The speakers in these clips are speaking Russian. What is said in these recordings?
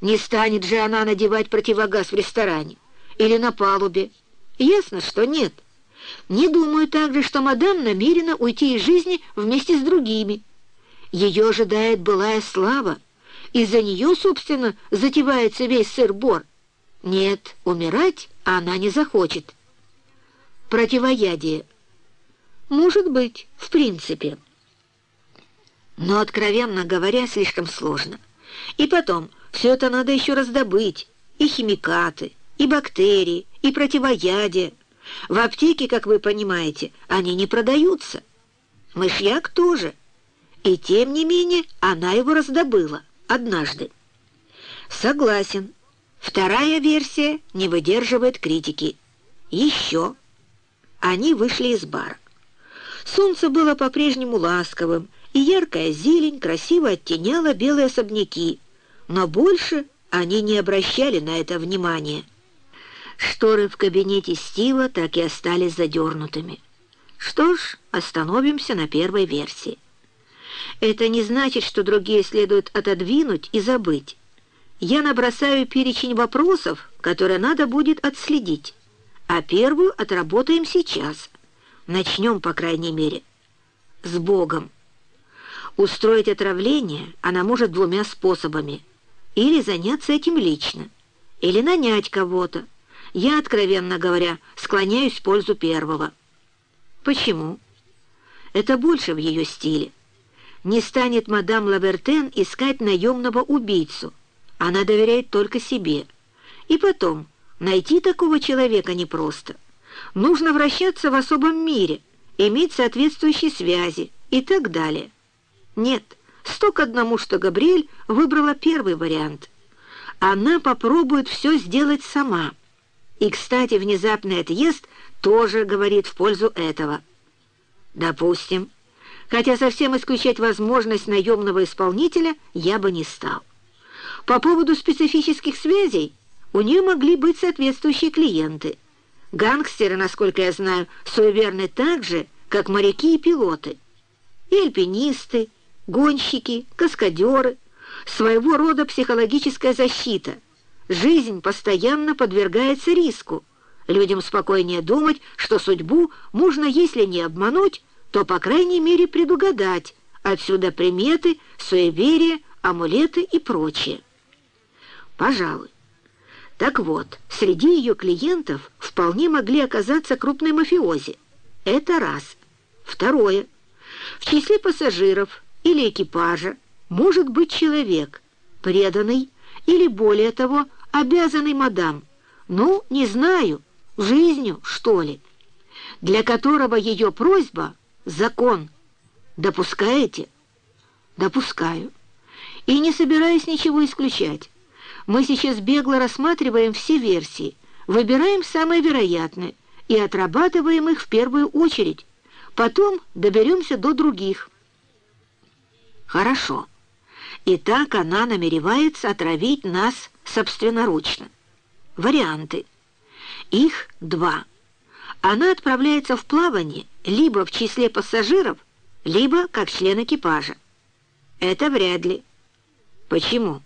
Не станет же она надевать противогаз в ресторане или на палубе. Ясно, что нет. Не думаю также, что мадам намерена уйти из жизни вместе с другими. Ее ожидает былая слава. Из-за нее, собственно, затевается весь сыр-бор. Нет, умирать она не захочет. Противоядие. Может быть, в принципе. Но, откровенно говоря, слишком сложно. И потом, все это надо еще раздобыть. И химикаты, и бактерии, и противоядие. В аптеке, как вы понимаете, они не продаются. Мышьяк тоже. И тем не менее она его раздобыла однажды. Согласен. Вторая версия не выдерживает критики. Еще. Они вышли из бара. Солнце было по-прежнему ласковым, и яркая зелень красиво оттеняла белые особняки, но больше они не обращали на это внимания. Шторы в кабинете Стива так и остались задернутыми. Что ж, остановимся на первой версии. Это не значит, что другие следует отодвинуть и забыть. Я набросаю перечень вопросов, которые надо будет отследить, а первую отработаем сейчас. Начнем, по крайней мере, с Богом. Устроить отравление она может двумя способами. Или заняться этим лично, или нанять кого-то. Я, откровенно говоря, склоняюсь в пользу первого. Почему? Это больше в ее стиле. Не станет мадам Лавертен искать наемного убийцу. Она доверяет только себе. И потом, найти такого человека непросто. Нужно вращаться в особом мире, иметь соответствующие связи и так далее. Нет, сто к одному, что Габриэль выбрала первый вариант. Она попробует все сделать сама. И, кстати, внезапный отъезд тоже говорит в пользу этого. Допустим, хотя совсем исключать возможность наемного исполнителя я бы не стал. По поводу специфических связей у нее могли быть соответствующие клиенты. Гангстеры, насколько я знаю, суеверны так же, как моряки и пилоты. И альпинисты, гонщики, каскадеры, своего рода психологическая защита. Жизнь постоянно подвергается риску. Людям спокойнее думать, что судьбу можно, если не обмануть, то, по крайней мере, предугадать. Отсюда приметы, суеверия, амулеты и прочее. Пожалуй. Так вот, среди ее клиентов вполне могли оказаться крупные мафиози. Это раз. Второе. В числе пассажиров или экипажа может быть человек, преданный или, более того, обязанный мадам, ну, не знаю, жизнью, что ли, для которого ее просьба — закон. Допускаете? Допускаю. И не собираюсь ничего исключать. Мы сейчас бегло рассматриваем все версии, выбираем самые вероятные и отрабатываем их в первую очередь. Потом доберемся до других. Хорошо. Итак, она намеревается отравить нас собственноручно. Варианты. Их два. Она отправляется в плавание либо в числе пассажиров, либо как член экипажа. Это вряд ли. Почему?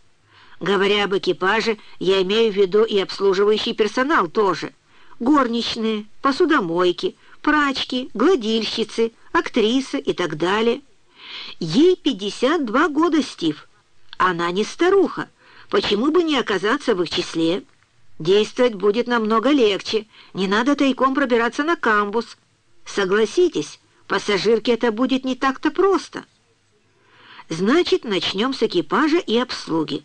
Говоря об экипаже, я имею в виду и обслуживающий персонал тоже. Горничные, посудомойки, прачки, гладильщицы, актрисы и так далее. Ей 52 года, Стив. Она не старуха. Почему бы не оказаться в их числе? Действовать будет намного легче. Не надо тайком пробираться на камбус. Согласитесь, пассажирке это будет не так-то просто. Значит, начнем с экипажа и обслуги.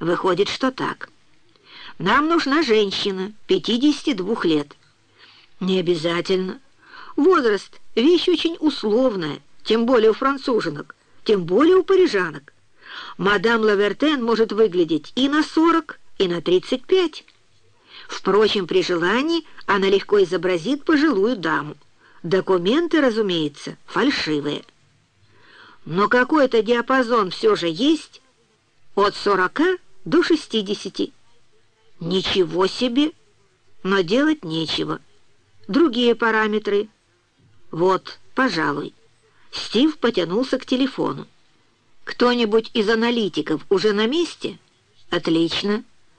Выходит, что так. Нам нужна женщина, 52 лет. Не обязательно. Возраст — вещь очень условная, тем более у француженок, тем более у парижанок. Мадам Лавертен может выглядеть и на 40, и на 35. Впрочем, при желании она легко изобразит пожилую даму. Документы, разумеется, фальшивые. Но какой-то диапазон все же есть от 40 до 60. Ничего себе! Но делать нечего. Другие параметры. Вот, пожалуй. Стив потянулся к телефону. «Кто-нибудь из аналитиков уже на месте?» Отлично.